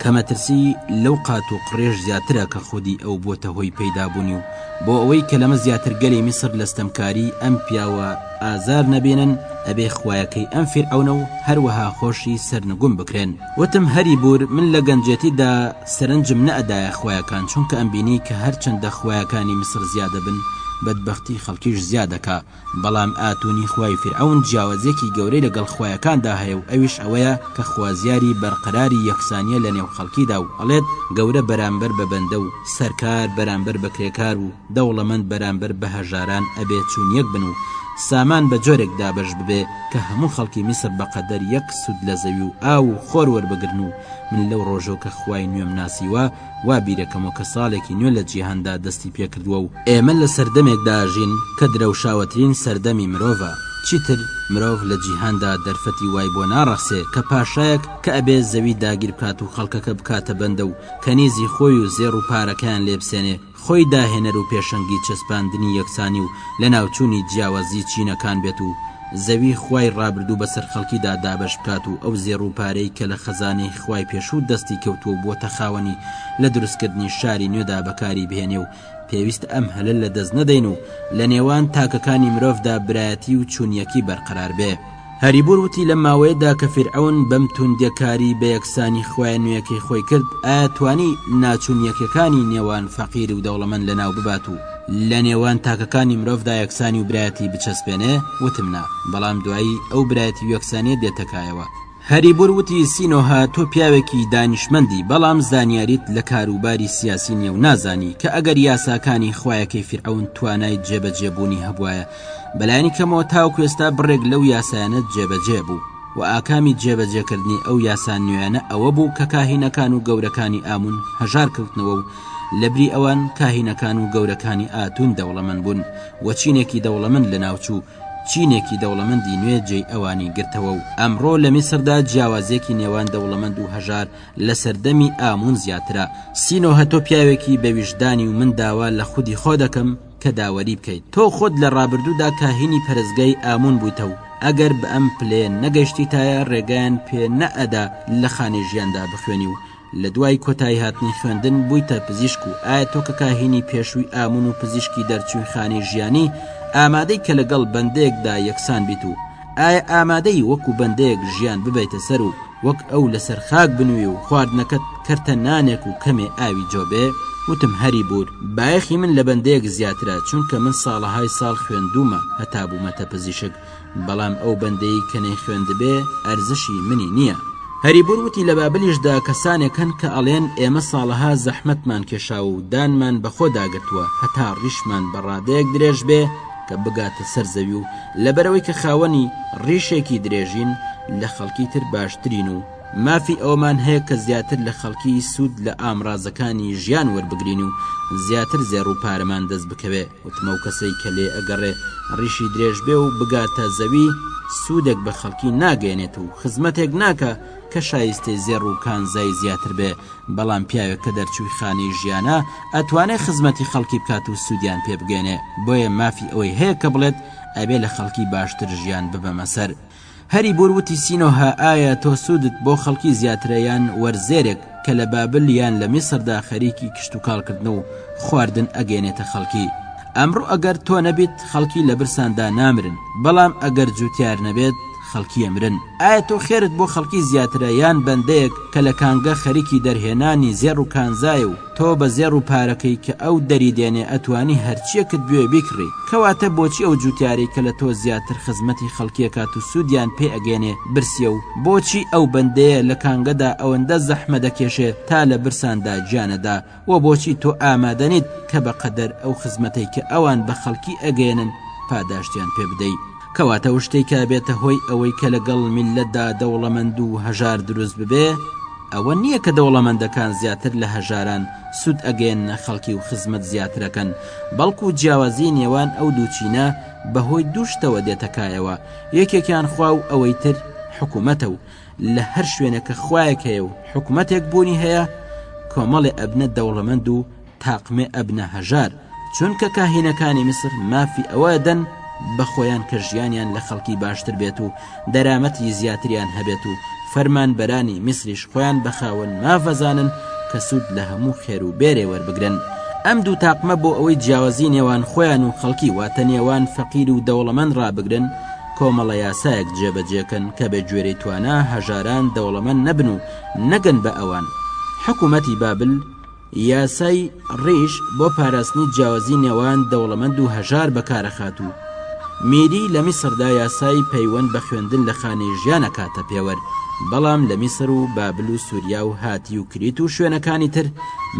کە مەترسی لەو قات و قڕیش زیاترە کە خودی ئەو بۆتە هۆی پەیدا بونی و بۆ ئەوەی کە لەمە زیاتر گەلی میسر لە ستەمکاری ئەم پیاوە ئازار نەبینن ئەبێ خوایەکەی ئەم فیرعەونە و هەروەها خۆشی سەرنگوم بکرێن وتم هەری بور من لە گەنجێتی دا سەرنجم نە ئەدایە خوایەکان چونکە ئەمبینی کە هەرچەندە خوایەکانی میسر زیادە بن بەدبەختی خەڵکیش زیادەکا بەڵام ئاتونی خوای فیرعەون جیاوازیەکی گەورەی لەگەڵ خوایەکاندا هەیە و ئەویش ئەوەیە کە خوازیاری بەرقەراری یەکسانیە لە نێو خەڵکیدا و ئەڵێت گەورە بەرامبەر بە بەندە و سەرکار بەرامبەر بە کرێکار و دەوڵەمەند بەرامبەر بە هەژاران ئەبێ چون یەک بن و سامان بە جۆرێک دابەش ببێ کە هەموو خەڵکی میسر بە قەدەر یەک سود لە زەوی و ئاو و خۆر وەربگرن و من لەو ڕۆژەو کە خوای نوێم ناسیوە وا بیرەکەمەوە کە ساڵێکی نوێ لە جیهاندا دەستی پێکردووە و ئێمە لە سەردەمێکدا ئەژین کە درەوشاوەترین سەردەمی مرۆڤە، چیتر مرۆڤ لە جیهاندا دەرفەتی وای بۆ ناڕەخسێ کە پاشایەک کە ئەبێ زەوی داگیر بکات و خەڵکەکە بکاتە بەندە و کەنیزی خۆی و زێڕ و پارەکەیان لێ بسێنێ، خۆی داهێنەر و پێشەنگی چەسپاندنی یەکسانی و لەناوچوونی جیاوازی چینەکان بێت و زەوی خوای ڕابردوو بەسەر خەڵکیدا دابەش بکات و ئەو زێڕ و پارەی کە لە خەزانەی خوای پێشوو دەستی کەوتووە و بووەتە خاوەنی لە دروستکردنی شاری نوێدا بەکاری بهێنێ و پێویستە ئەم هەلە لەدەست نەدەین و لەنێوان تاکەکانی مرۆڤدا برایەتی و چونیەکی بەرقەرار بێ. هەریبور وتی لەم ماوەیەدا کە فیرعەون بەم توندیە کاری بە یەکسانی خوایە نوێکەی خۆی کرد ئایا توانی ناچون یەکەکانی نێوان فەقیر و دەوڵەمەند لە ناو ببات و لە نێوان تاکەکانی مرۆڤدا یەکسانی و برایەتی بچەسپێنێ وتم نا بەڵام دوایی ئەو برایەتی و یەکسانیە دێتە کایەوە هەریبور وتی سینۆهە تۆ پیاوێکی دانیشمەندی بەڵام زانیاریت لە کاروباری سیاسی نیە و نازانی کە ئەگەر یاساکانی خوایەکەی فیرعەون توانای جێبەجێ بونی هەبوایە بەلایەنی کەمەوە تاوکو ئێستا بڕێک لەو یاسایانە جێبەجێ بوو و ئاکامی جێبەجێکردنی ئەو یاسا نوێیانە ئەوە بوو کە کاهینەکان و گەورەکانی ئامون هەژار کەوتنەوە و لەبری ئەوان کاهینەکان و گەورەکانی ئاتون دەوڵەمەند بوون و چینێکی دەوڵەمەند لە ناوچوو چینێکی دەوڵەمەندی نوێ جێی ئەوانی گرتەوە و ئەمڕۆ لە میسردا جیاوازیەکی نێوان دەوڵەمەند و هەژار لە سەردەمی ئامون زیاترە سینۆهەتۆ پیاوێکی بە ویژدانی و من داوا لە خودی خۆ دەکەم کە داوەری بکەیت تۆ خۆت لە ڕابردوودا کاهینی پەرستگای ئامون بوویتە و ئەگەر بە ئەم پلەیە نەگەشتیتایە ڕێگەیان پێ نەئەدا لە خانەی ژیاندا بخوێنی و لە دوای کۆتایی هاتنی خوێندن بوویتە پزیشک و ئایا تۆ کە کاهینی پێشووی ئامون و پزیشکی دەرچووی خانەی ژیانی ئامادەی کە لەگەڵ بەندەیەکدا یەکسان بیت و ئایا ئامادەی وەکو بەندەیەک ژیان ببەیتە سەر و وەک ئەو لەسەر خاک بنوی و خواردنەکەت کەرتە نانێک و کەمێ ئاوی جۆ بێ، وتم هەری بور، بایەخی من لە بەندەیەک زیاترە، چونکە من ساڵەهای ساڵ خوێندوومە هەتا بوومەتە پزیشک، بەڵام ئەو بەندەی کە نەیخوێندبێ ئەرزشی منی نییە. هەری بور وتی لە بابلیش دا کەسانێک هەن کە ئەڵێن ئێمە ساڵەها زەحمەتمان کێشاوە و دانمان بە خۆ داگرتووە هەتا ڕیشمان بە ڕادەیەک درێژ بێ، کە بگاتە سەر زەوی و لەبەرەوەی کە خاوەنی ڕیشێکی درێژین لە خەڵکی تر باشترین و مافی ئەوەمان هەیە کە زیاتر لە خەڵکی سوود لە ئامڕازەکانی ژیان وەربگرین و زیاتر زێڕ و پارەمان دەست بکەوێ وتمەو کەسەی کە لێ ئەگەڕێ ڕیشی درێژ بێ و بگاتە زەوی سوودێک بە خەڵکی ناگەیەنێت و خزمەتێک ناکا کە شایستەی زێڕ و کانزای زیاتر بێ بەڵام پیاوێک کە دەرچووی خانەی ژیانە ئەتوانێ خزمەتی خەڵکی بکات و سوودیان پێ بگەێنێ بۆیە مافی ئەوەی هەیە کە بڵێت ئەبێ لە خەڵکی باشتر ژیان ببەمە سەر هەری بور وتی سینۆهە ئایا تۆ سوودت بۆ خەڵکی زیاترە یان وەرزێرێک کە لە بابل یان لە میسردا خەریکی کشتوکاڵکردن و خواردن ئەگەێنێتە خەڵکی. ئەمڕۆ ئەگەر تۆ نەبیت خەڵکی لە برساندا نامرن، بەڵام ئەگەر جوتیار نەبێت خەڵکی ئەمرن. ئایا تۆ خێرت بۆ خەڵکی زیاترە یان بەندەیەک کە لە کانگە خەریکی دەرهێنانی زێڕ و کانزایە و تۆ بە زێڕ و پارەکەی کە ئەو دەریدێنێ ئەتوانی هەرچییەکت بوێ بیکڕی، کەواتە بۆچی ئەو جوتیارەی کە لە تۆ زیاتر خزمەتی خەڵکی ئەکات و سوودیان پێ ئەگەیەنێ برسیە و بۆچی ئەو بەندەیە لە کانگەدا ئەوەندە زەحمە دەکێشێ تا لە برساندا گیان ئەدا وە بۆچی تۆ ئامادە نیت کە بە قەدەر ئەو خزمەتەی کە ئەوان بە خەڵکی ئەگەیەنن پاداشتیان پێ بدەی؟ کەواتە ئەو شتەی کە ئەبێتە هۆی ئەوەی کە لە گەڵ میللەتدا دەوڵەمەند و هەژار دروست ببێ ئەوە نیە کە دەوڵەمەندەکان زیاتر لە هەژاران سوود ئەگەیەننە خەڵکی و خزمەت زیاتر ئەکەن بەڵکو جیاوازی نێوان ئەو دوو چینە بەهۆی دوو شتەوە دێتەکایەوە، یەکێکیان خوا و ئەوەی تر حکوومەتە و لە هەر شوێنێک کە خوایەک هەیە و حکوومەتێک بوونی هەیە، کۆمەڵێ ئەبنە دەوڵەمەند و تاقمێ ئەبنە هەژار، چونکە کاهینەکانی میسر مافی ئەوە ئەدەن بە خۆیان کە ژیانیان لە خەڵکی باشتر بێت و دەرامەتی زیاتریان هەبێت و فەرمانبەرانی میسریش خۆیان بە خاوەن ماف ئەزانن کە سوود لە هەموو خێر و بێرێ وەربگرن ئەم دوو تاقمە بۆ ئەوەی جیاوازی نێوان خۆیان و خەڵکی واتە نێوان فەقیر و دەوڵەمەند ڕابگرن کۆمەڵە یاسایەک جێبەجێکەن کە بێ گوێرەی توانا هەژاران دەوڵەمەند نەبن و نەگەن بە ئەوان حکوومەتی بابل یاسای ڕیش بۆ پاراستنی جیاوازی نێوان دەوڵەمەند و هەژار بەکارەخات و میری لە میسردا یاسای پەیوەند بە خوێندن لە خانەی ژیان ئەکاتە پێوەر بەڵام لە میسر و بابل و سوریا و هاتی و کریت و شوێنەکانی تر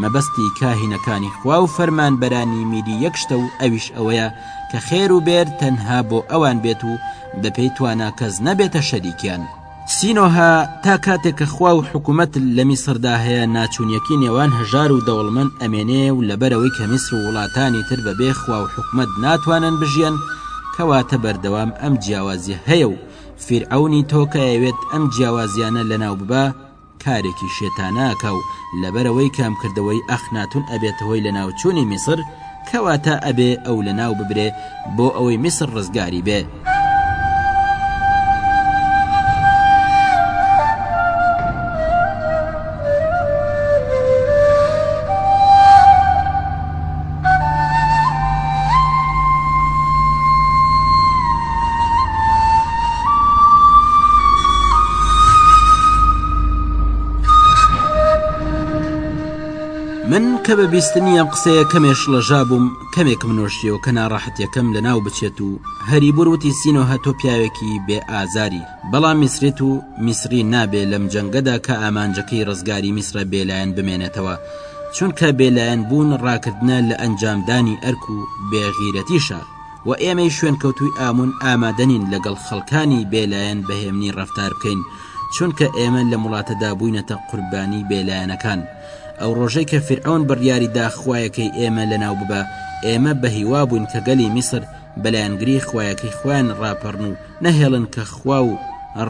مەبەستی کاهینەکانی خوا و فەرمانبەرانی میری یەک شتە و ئەویش ئەوەیە کە خێر و بێر تەنها بۆ ئەوان بێت و بەپێی توانا کەس نەبێتە شەریکیان. سینۆهە، تا کاتێک کە خوا و حکومەت لە میسردا هەیە ناچونیەکی نێوان هەژار و دەوڵمەند ئەمێنێ و لەبەرەوەی کە میسر و وڵاتانی تر بە بێ خوا و حکومەت ناتوانن بژیەن کەواتە بەردەوام ئەم جیاوازیە هەیە و فیرعەونی تۆ کە ئەیەوێت ئەم جیاوازیانە لەناو ببا کارێکی شێتانەکە و لەبەرەوەی کامکردەوەی ئەخناتون ئەبێتە هۆی لەناوچونی میسر کەواتە ئەبێ ئەو لەناو ببرێ بۆ ئەوەی میسر ڕزگاری بێ. من کە بە بیستنی ئەم قسەیە کەمێش لەژا بووم کەمێک منۆشیەوە کە ناڕەحەتەکەم لە ناو بچێت و هەری بروتی سینۆ هەتۆ پیاوێکی بێ ئازاری بەڵام میسرێت و میسری نابێ لەم جەنگەدا کە ئامانجەکەی ڕزگاری میسرە بێلایەن بمێنێتەوە چونکە بێلایەن بوون ڕاکردنە لە ئەنجامدانی ئەرک و بێ غیرەتیشە، وە ئێمەی شوێنکەوتووی ئامون ئامادەنین لەگەڵ خەڵکانی بێلایەن بەهێمنی ڕەفتار بکەین چونکە ئێمە لەم وڵاتەدا بووینەتە قوربانی بێلایەنەکان ئەو ڕۆژەی کە فیرعەون بڕیاری دا خوایەکەی ئێمە لەناو ببا ئێمە بەهیوابووین کە گەلی میسر بەلایەنگری خوایەکەی خۆیان ڕاپەڕن و نەهێڵن کە خوا و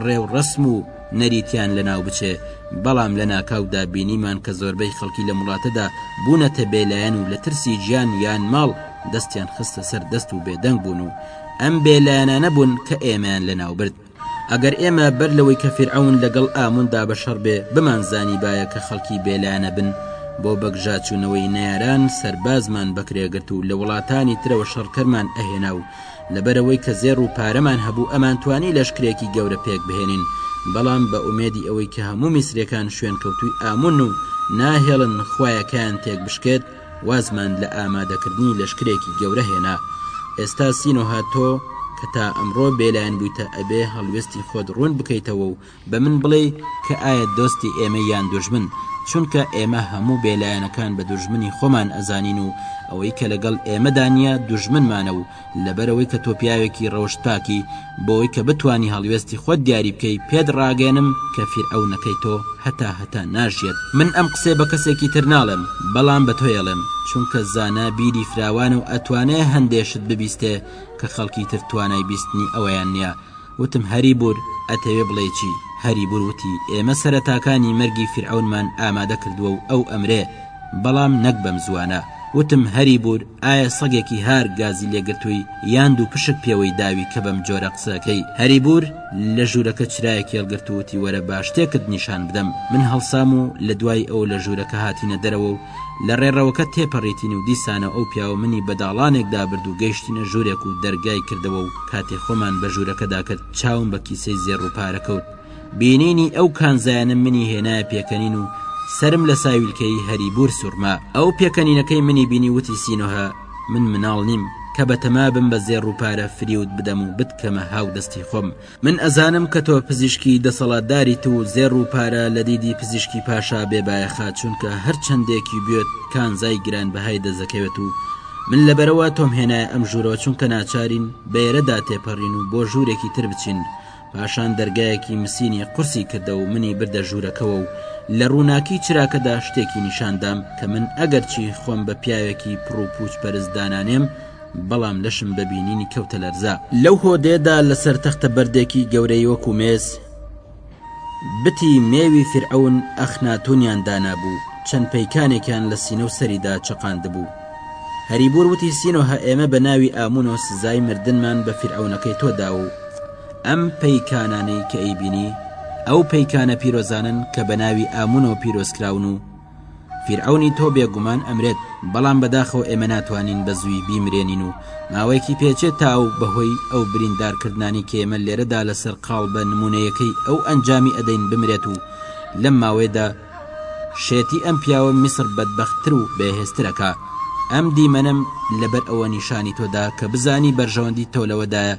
ڕێ و ڕەسم و نەریتیان لەناو بچێ، بەڵام لە ناکاودا بینیمان کە زۆربەی خەڵکی لەم وڵاتەدا بوونەتە بێ لایەن و لە ترسی گیان یان ماڵ دەستیان خستە سەر دەست و بێدەنگ بوون و ئەم بێ لایەنانە بوون کە ئێمەیان لەناو برد. ئەگەر ئێمە بەر لەوەی کە فیرعەون لەگەڵ ئاموندا بە شەڕ بێ بمانزانیبایە کە خەڵکی بێ لایەنە بن، بۆ بەگژاچوونەوەی نەیاران سەربازمان بەکرێ گرت و لە وڵاتانی ترەوە شەڕکەرمان ئەهێنا و لەبەرئەوەی کە زێڕ و پارەمان هەبوو ئەمانتوانی لەشکرێکی گەورە پێکبهێنین، بەڵام بە ئومێدی ئەوەی کە هەموو میسریەکان شوێنکەوتووی ئامون و ناهێڵن خوایەکەیان تێکبشکێت وازمان لە ئامادەکردنی لەشکرێکی گەورە هێنا ئێستا سینۆهە تۆ کە تا ئەمڕۆ بێلایەن بوویتە ئەبێ هەڵوێستی خۆت ڕوون بکەیتەوە و بە من بڵێی کە ئایا دۆستی ئێمەی یان دوژمن، چونکە ئێمە هەموو بێلایەنەکان بە دوژمنی خۆمان ئەزانین و ئەوەی کە لەگەڵ ئێمەدا نیە دوژمنمانە و لەبەرئەوەی کە تۆ پیاوێکی ڕەوشت پاکی بۆوەی کە بتوانی هەڵوێستی خۆت دیاری بکەی پێت ڕاگەیەنم کە فیرعەونەکەی تۆ هەتا هەتا ناژیەت من ئەم قسەیە بە کەسێکی تر ناڵێم بەڵام بە تۆ یەڵێم چونکە زانا بیری فراوانە و ئەتوانێ هەندێ شت ببیستێ کە خەڵکی تر توانای بیستنی ئەوەیان نیە وتم هەریبور ئەتەوێ بڵێی چی؟ هەریبور وتی ئێمە سەرەتاکانی مەرگی فیرعەونمان ئامادە کردووە و ئەو ئەمرێ بەڵام نەک بەم زوانە. وتم هەریبور ئایا سەگێکی هار گازی لێ گرتووی یان دووپشک پێوەی داوی کە بەم جۆرە قسە ئەکەی؟ هەریبور لە ژوورەکە چرایەکی هەڵگرت و وتی وەرە با شتێکت نیشان بدەم. من هەڵسام و لە دوای ئەو لە ژوورەکە هاتینە دەرەوە و لە ڕێڕەوەکە تێپەڕیتین و دیسانە ئەو پیاوە منی بە داڵانێکدا برد و گەیشتینە ژوورێک و دەرگای کردەوە و کاتێ خۆمان بە ژوورەکەدا کرد چاوم بە کیسەی زێڕ و پارە کەوت بینینی ئەو کانزایانە منی هێنایە پێکەنین و سرم لە ساویلکەی هەریبور سوڕما ئەو پێکەنینەکەی منی بینی وتی سینۆهە من مناڵ نیم کە بەتەمابم بە زێڕ و پارە فریوت بدەم و بتکەمە هاو دەستی خۆم من ئەزانم کە تۆ پزیشکی دەسەڵاتداریت و زێڕ و پارە لە دیدی پزیشکی پاشا بێ بایەخە چونکە هەر چەندێکی بێت کانزای گرانبەهای دەستدەکەوێت و من لەبەرەوە تۆم هێنایە ئەم ژوورەوە چونکە ناچارین بەێرەدا تێپەرین و بۆ ژوورێکی تر بچین پاشان دەرگایەکی مسینی قورسی کردە و منی بردە ژوورەکەوە و لە ڕووناکی چراکەدا شتێکی نیشاندام کە من ئەگەرچی خۆم بە پیاوێکی پڕوپووچ پەرست دانانێم بەڵام لەشم بە بینینی کەوتە لەرزە. لەو هۆدەیەدا لەسەر تەختە بەردێکی گەورەی وەکوو مێز بتی مێوی فیرعەون ئەخناتونیان دانابوو، چەند پەیکانێکیان لە سینە و سەریدا چەقاندبوو. هەریبوور وتی سینۆهە ئێمە بە ناوی ئامونۆ سزای مردنمان بە فیرعەونەکەی تۆ داوە و ئەم پەیکانانەی کە ئەیبینی ئەو پەیکانە پیرۆزانەن کە بە ناوی ئامونۆ پیرۆزکراون و فیرعەونی تۆ بێگومان ئەمرێت، بەڵام بەداخەوە ئێمە ناتوانین بە زووی بیمرێنین و ماوەیەکی پێچێت تا ئەو بەهۆی ئەو بریندارکردنانی کە ئێمە لێرەدا لەسەر قاڵ بە نموونەیەکەی ئەو ئەنجامی ئەدەین بمرێت و لەم ماوەیەدا شێتی ئەم پیاوە میسڕ بەدبەختتر و بەهێزترەکا ئەم دیمەنەم لەبەر ئەوە نیشانی تۆدا کە بزانی بەرژەوەندی تۆ لەوەدایە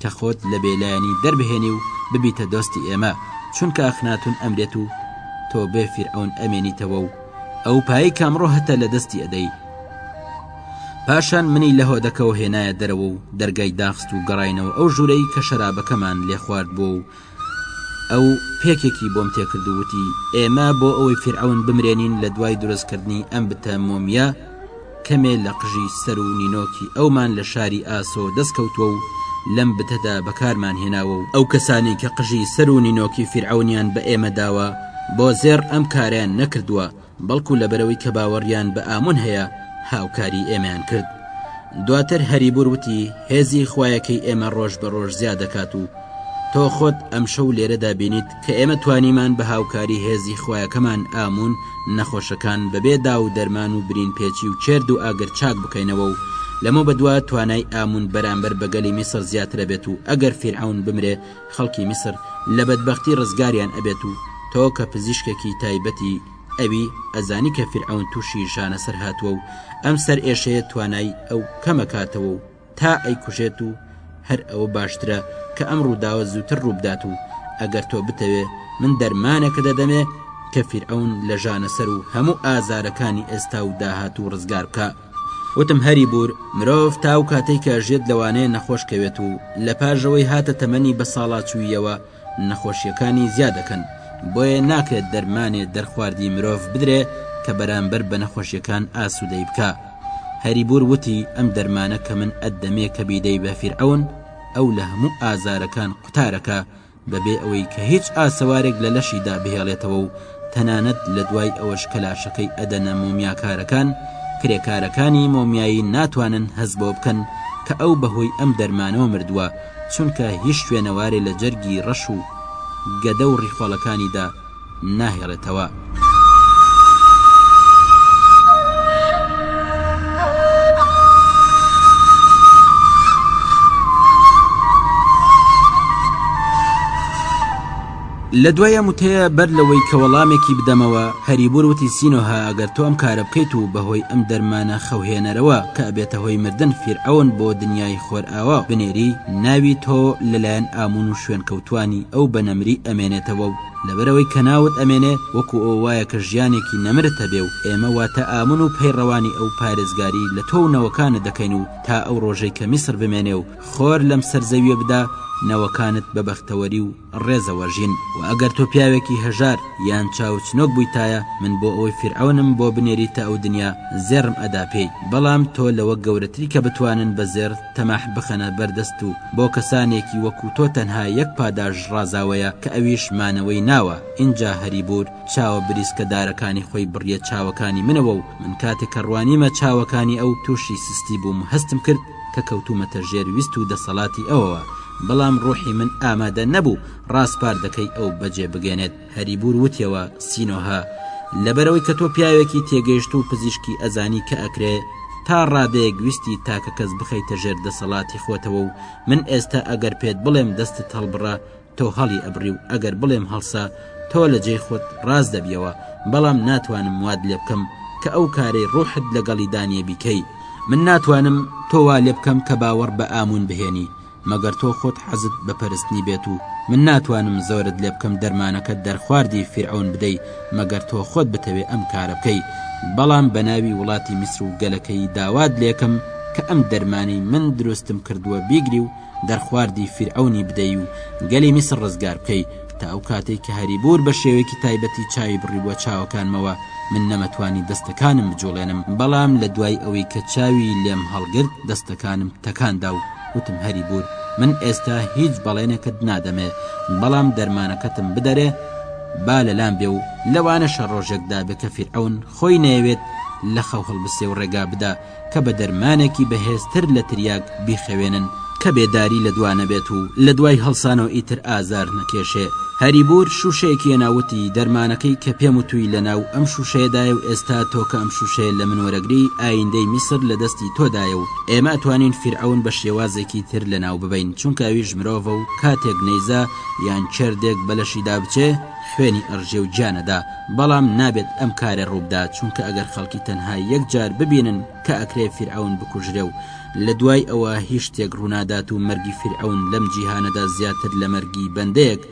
کە خۆت لە بێلایەنی دەربهێنی و ببیتە دۆستی ئێمە، چونکە ئەخناتون ئەمرێت و تۆ بێ فیرعەون ئەمێنیتەوە و ئەو پایەی کە ئەمڕۆ هەتە لە دەستی ئەدەی. پاشان منی لە هۆدەکەوە هێنایە دەرەوە و دەرگای داخست و گەڕاینەوە ئەو ژورەی کە شەرابەکەمان لێ خواردبووە و ئەو پێکێکی بۆم تێکرد و وتی ئێمە بۆ ئەوەی فرعون بمرێنین لە دوای دروستکردنی ئەم بتە مۆمیە کەمێ لە قژی سەر و نینۆکی ئەومان لە شاری ئاسۆ دەستکەوتووە و لەم بتەدا بەکارمان هێناوە و ئەو کەسانی کە قژی سەر و نینۆکی فرعونیان بە ئێمە داوە بۆ زێڕ ئەم کارەیان نەکردووە بەڵکو لەبەرئەوەی کە باوەڕیان بە ئامون هەیە هاوکاری ئێمەیان کرد. دواتر هەریبور وتی، هێزی خوایەکەی ئێمە ڕۆژ بە ڕۆژ زیا دەکات و تۆ خۆت ئەمشەو لێرەدا بینیت کە ئێمە توانیمان بە هاوکاری هێزی خوایەکەمان ئامون نەخۆشەکان بەبێ داو و دەرمان و برین پێچی و کێرد و ئاگر چاک بکەینەوە و لەمەو بەدوا توانای ئامون بەرامبەر بە گەلی میسڕ زیاترەبێت و ئەگەر فیرعەون بمرێ خەڵکی میسر لە بەدبەختی ڕزگاریان ئەبێت و تۆ کە پزیشکێکی تایبەتی ئەوی ئەزانی کە فیرعەون توشی شانەسەر هاتوە و ئەم سەر ئێشەیە توانای ئەو کەمەکاتەوە و تا ئەیکوژێت و هەر ئەوە باشترە کە ئەم ڕووداوە زووتر ڕووبدات و ئەگەر تۆ بتەوێ من دەرمانەکە دەدەمێ کە فیرعەون لە ژانەسەر و هەموو ئازارەکانی ئێستا و داهاتوو ڕزگار بکا. وتم هەری بور، مرۆڤ تاو کاتەی کە ئەژیێت لەوانەیە نەخۆش کەوێت و لە پاش ئەوەی هاتە تەمەنی بە ساڵا چوویەوە نەخۆشیەکانی زیا دەکەن بۆیە ناکرێت دەرمانێ دەرخواردی مرۆڤ بدرێ کە بەرامبەر بە نەخۆشیەکان ئاسودەی بکا هەری بور وتی ئەم دەرمانە کە من ئەتدەمێ کە بیدەی بە فیرعەون ئەو لە هەموو ئازارەکان قوتارەکە بەبێ ئەوەی کە هیچ ئاسەوارێک لە لەشیدا بهێڵێتەوە و تەنانەت لە دوای ئەوەش کە لاشەکەی ئەدەنە مۆمیاکارەکان کرێکارەکانی مۆمیایی ناتوانن هەز بۆ بکەن کە ئەو بەهۆی ئەم دەرمانەوە مردووە چونکە هیچ شوێنەوارێ لە جەرگی ڕەش و گەدە و ڕیخۆڵەکانیدا ناهێڵێتەوە. لە دوای ئەم وتەیە بەر لەوەی کە وەڵامێکی بدەمەوە هەریبور وتی سینۆها ئەگەر تۆ ئەم کارە بکەیت و بەهۆی ئەم دەرمانە خەوهێنەرەوە کە ئەبێتە هۆی مردن فیرعەون بۆ دنیای خۆرئاوا بنێری ناوی تۆ لەلایەن ئامون و شوێنکەوتوانی ئەو بە نەمری ئەمێنێتەوە و لەبەرئەوەی کەناوت ئەمێنێ وەکو ئەوە وایە کە ژیانێکی نەمرت هەبێ و ئێمە واتە ئامن و پەیڕەوانی ئەو پارێزگاری لە تۆ و نەوەکانت دەکەین و تا ئەو ڕۆژەی کە میسر بمێنێ و خۆر لەم سەر زەویە بدا نەوەکانت بە بەختەوەری و ڕێزەوە ژین وە ئەگەر تۆ پیاوێکی هەژار یان چاوچنۆک بویتایە من بۆ ئەوەی فیرعەونم بۆ بنێریتە ئەو دنیا زێڕم ئەدا پێی بەڵام تۆ لەوە گەورەتری کە بتوانن بە زێڕ تەماح بخەنە بەر دەست و بۆ کەسانێکی وەکو تۆ تەنها یەک پاداش ڕازاوەیە کە ئەویش مانەوەی ناوە ئینجا هەریبور چاوە بریسکە دارەکانی خۆی بڕیە چاوەکانی منەوە و من کاتێ کە ڕوانیمە چاوەکانی ئەو توشی سستی بووم هەستم کرد کە کەوتومەتە ژێر ویست و دەسەڵاتی ئەوەوە بەڵام ڕوحی من ئامادە نەبوو ڕاسپاردەکەی ئەو بەجێ بگەنێت. هەریبور وتیەوە سینۆهە لەبەرئەوەی کە تۆ پیاوێکی تێگەیشتوو و پزیشکی ئەزانی کە ئەکرێ تا ڕادەیەک ویستی تاکە کەس بخەیتە ژێر دەسەڵاتی خۆتەوە و من ئێستا ئەگەر پێت بڵێم دەستت هەڵبڕە تۆ هەڵی ئەبڕی و ئەگەر بڵێم هەڵسە تۆ لە جێی خۆت ڕاست دەبیەوە بەڵام ناتوانم واد لێ بکەم کە ئەو کارەی ڕوحت لەگەڵی دانیە بیکەی من ناتوانم تۆ وا لێ بکەم کە باوەڕ بە ئامون بهێنی مەگەر تۆ خۆت حەزت بە پەرستنی بێت و من ناتوانم زۆرت لێ بکەم دەرمانەکەت دەرخواردی فیرعەون بدەی مەگەر تۆ خۆت بتەوێ ئەم کارە بکەی بەڵام بە ناوی وڵاتی میسر و گەلەکەیی داوات لێکەم کە ئەم دەرمانەی من دروستم کردووە بیگری و دەرخواردی فیرعەونی بدەی و گەلی میسر ڕزگار بکەی تا ئەو کاتەی کە هەریبوور بە شێوەیەکی تایبەتی چاوی بڕیبووە چاوەکانمەوە من نەمەتوانی دەستەکانم بجوڵێنم بەڵام لە دوای ئەوەی کە چاوی لێم هەڵگرت دەستەکانم تەکاندا و وتم هەریبور من ئێستا هیچ بەڵێنێکت نادەمێ بەڵام دەرمانەکەتم بدەرێ با لەلام بێ و لەوانەشە ڕۆژێکدا بێ کە فیرعون خۆی نەیەوێت لە خەو هەڵبسێ و ڕێگا بدا کە بە دەرمانێکی بەهێزتر لە تریاک بیخەوێنن کە بێداری لە دوا نەبێت و لە دوای هەڵسانەوە ئیتر ئازار نەکێشێ هەریبور شوشەیەکی ناوتی دەرمانەکەی کە پێم و توی لە ناو ئەم شوشەیەدایە و ئێستا تۆکە ئەم شوشەیە لە من وەرەگری ئایندەی میسر لە دەستی تۆدایە و ئێمە ئەتوانین فیرعەون بە شێوازێکی تر لەناو ببەین چونکە ئەویش مرۆڤە و کاتێک نەیزە یان چەردێک بە لەشیدا بچێ خوێنی ئەڕژێ و گیانەدا بەڵام نابێت ئەم کارە ڕووبدا چونکە ئەگەر خەڵکی تەنها یەک جار ببینن کە ئەکرێ فیرعەون بکوژرێ و لە دوای ئەوە هیچ شتێک ڕوونادات و مەرگی فیرعەون لەم جیهانەدا زیاتر لە مەرگی بەندەیەک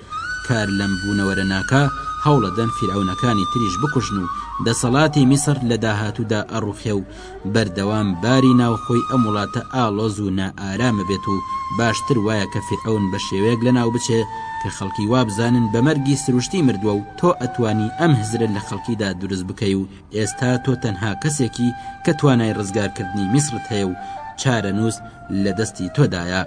کار لەم بوونەوەرە ناکا هەوڵەدەن فیرعەونەکانی تریش بکوژن و دەسەڵاتی میسڕ لە داهاتوودا ئەڕووخێ و بەردەوام باری ناوخۆی ئەم وڵاتە ئاڵۆز و نائارامە بێت و باشتر وایە کە فیرعەون بە شێوەیەک لە ناو بچێ کە خەڵکی وا بزانن بە مەرگی سروشتی مردوە و تۆ ئەتوانی ئەم هزرە لە خەڵکیدا دروست بکەی و ئێستا تۆ تەنها کەسێکی کە توانای ڕزگار کردنی میسرت هەیە و چارەنوس لە دەستی تۆدایە.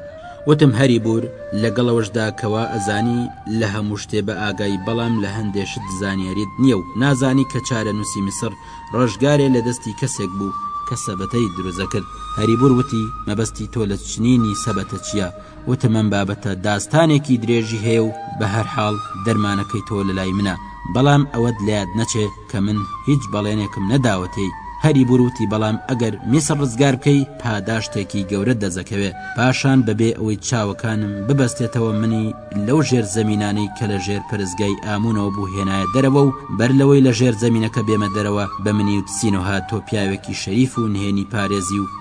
وتم هەری بور، لە گەڵەوەشدا کە وا ئەزانی لە هەموو شتێ بە ئاگای بەڵام لە هەندێ شت زانیاریت نیە و نازانی کە چارەنوسی میسر ڕۆژگارێ لە دەستی کەسێک بوو کە سەبەتەی دروزەکرد. هەریبوور وتی، مەبەستی تۆ لە چنینی سەبەتە چییە؟ وتم، ئەم بابەتە داستانێکی درێژی هەیە و بە هەر حاڵ دەرمانەکەی تۆ لە لای منە، بەڵام ئەوەت لە یاد نەچێ کە من هیچ بەڵێنێکم نەداوەتێی. هەریبوور وتی، بەڵام ئەگەر میسڕ ڕزگار بکەی پاداشتێکی گەورەت دەزەکەوێ. پاشان بە بێ ئەوەی چاوەکانم ببەستێتەوە منی. لەو ژێرزەمینانەی کە لە ژێر پەرستگای ئاموونەوە بوو هێنایە دەرەوە و بەر لەوەی لە ژێر زەمینەکە بێمە دەرەوە بە منی وت سینۆها تۆ پیاوێکی شەریف و نهێنی پارێزی و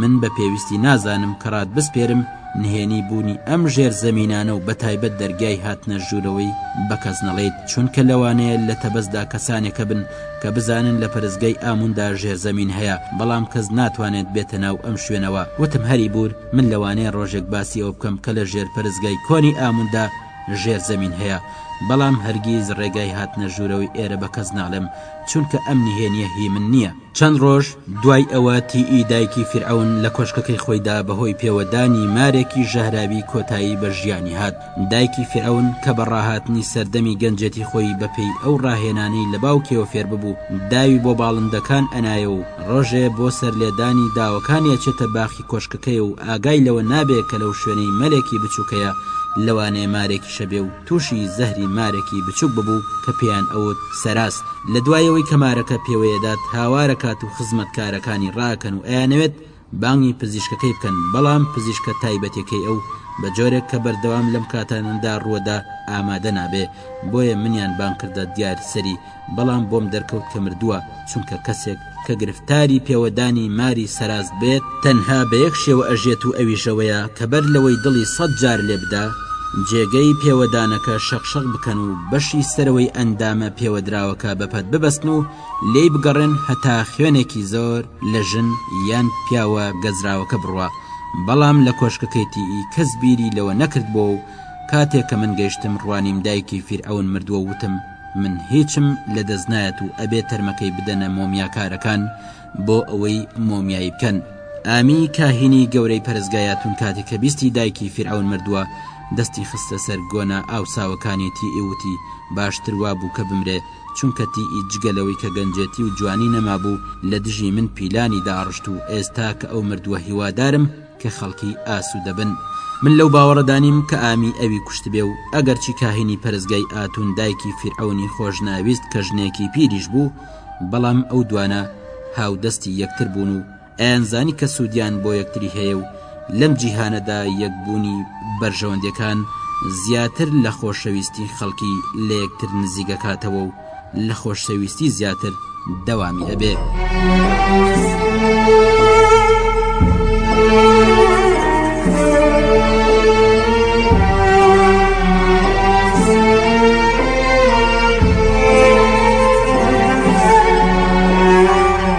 من بە پێویستی نازانم کە ڕات بسپێرم نهێنی بوونی ئەم ژێر زەمینانە و بەتایبەت دەرگای هاتنە ژوورەوەی بە کەس نەڵێیت چونکە لەوانەیە لە تەبەسدا کەسانێکە بن کە بزانن لە پەرستگەی ئاموندا ژێرزەمین هەیە بەڵام کەس ناتوانێت بێتە ناو ئەم شوێنەوە وتم هەریبوور من لەوانەیە ڕۆژێک باسی ئەوە بکەم کە لە ژێر پەرستگای کۆنی ئاموندا ژێرزەمین هەیە بەڵام هەرگیز ڕێگای هاتنە ژوورەوەی ئێرە بە کەس ناڵێم چونکە ئەم نهێنیە هی من نییە. چەند ڕۆژ دوای ئەوە تی ئی دایکی فیرعەون لە کۆشکەکەی خۆیدا بەهۆی پێوەدانی مارێکی ژەهراوی کۆتایی بە ژیانی هات، دایکی فیرعەون کە بە ڕاهاتنی سەردەمی گەنجێتی خۆی بە پێی ئەو ڕاهێنانەی لە باوکێوە فێر ببوو داوی بۆ باڵندەکان ئەنایە و ڕۆژێ بۆ سەرلێدانی داوەکان ئەچێتە باخی کۆشکەکەی و ئاگای لەوە نابێ کە لەو شوێنەی مەلێکی بچووکەیە لەوانەیە مارێکیشە بێ و تووشی زەهری مارێکی بچووک ببوو کە پێیان ئەوت سەراس لە دوای ئەوەی کە مارەکە پێوەی ئەدات هاوار ئەکات و خزمەتکارەکانی ڕائەکەن و ئەیانەوێت بانگی پزیشکەکەی بکەن بەڵام پزیشکە تایبەتیەکەی ئەو بە جۆرێک کە بەردەوام لەم کاتانەدا ڕووەدا ئامادە نابێ بۆیە منیان بانگ کردە دیار سەری بەڵام بۆم دەرکەوت کە مردووە چونکە کەسێک کە گرفتاری پێوەدانی ماری سەراست بێت تەنها بە یەک شێوە ئەژێت و ئەویشەوەیە کە بەر لەوەی دڵی سەد جار لێ بدا جێگەی پێوەدانەکە شەق شەق بکەن و بەشی سەرەوەی ئەندامە پێوەدراوەکە بە پەت ببەستن و لێی بگەڕێن هەتا خوێنێکی زۆر لە ژن یان پیاوە گەزراوەکە بڕوا، بەڵام لە کۆشکەکەیتی ئی کەس بیری لەوە نەکردبۆوە و کاتێ کە من گەیشتم ڕوانیم دایکی فیرعەون مردووە وتم من هیچم لە دەست نایەت و ئەبێ تەرمەکەی بدەنە مۆمیاکارەکان بۆ ئەوەی مۆمیایی بکەن. ئامی کاهینی گەورەی پەرستگایاتون کاتی کە بیستی دایکی فیرعەون مردووە دەستی خستە سەر گۆنا ئاوساوەکانیتی ئی وتی باشتر وابوو کە بمرێ، چونکە تی ئی جگە لەوەی کە گەنجێتی و جوانی نەمابوو لە دژی من پیلانی داڕشت و ئێستا کە ئەو مردووە هیوادارم کە خەڵکی ئاسوودە بن من لەو باوەڕەدانیم کە ئامی ئەوی کوشتبێ و ئەگەرچی کاهینی پەرستگای ئاتون دایکی فیرعەونی خۆشناویست کە ژنێکی پیریش بوو بەڵام ئەو دوانە هاودەستی یەکتر بوون و ئەیانزانی کە سوودیان بۆ یەکتری هەیە و لەم جیهانەدا یەکبوونی بەرژەوەندەکان زیاتر لە خۆشەویستی خەڵکی لە یەکتر نزیگەکاتەوە و لە خۆشەویستی زیاتر دەوامی ئەبێ.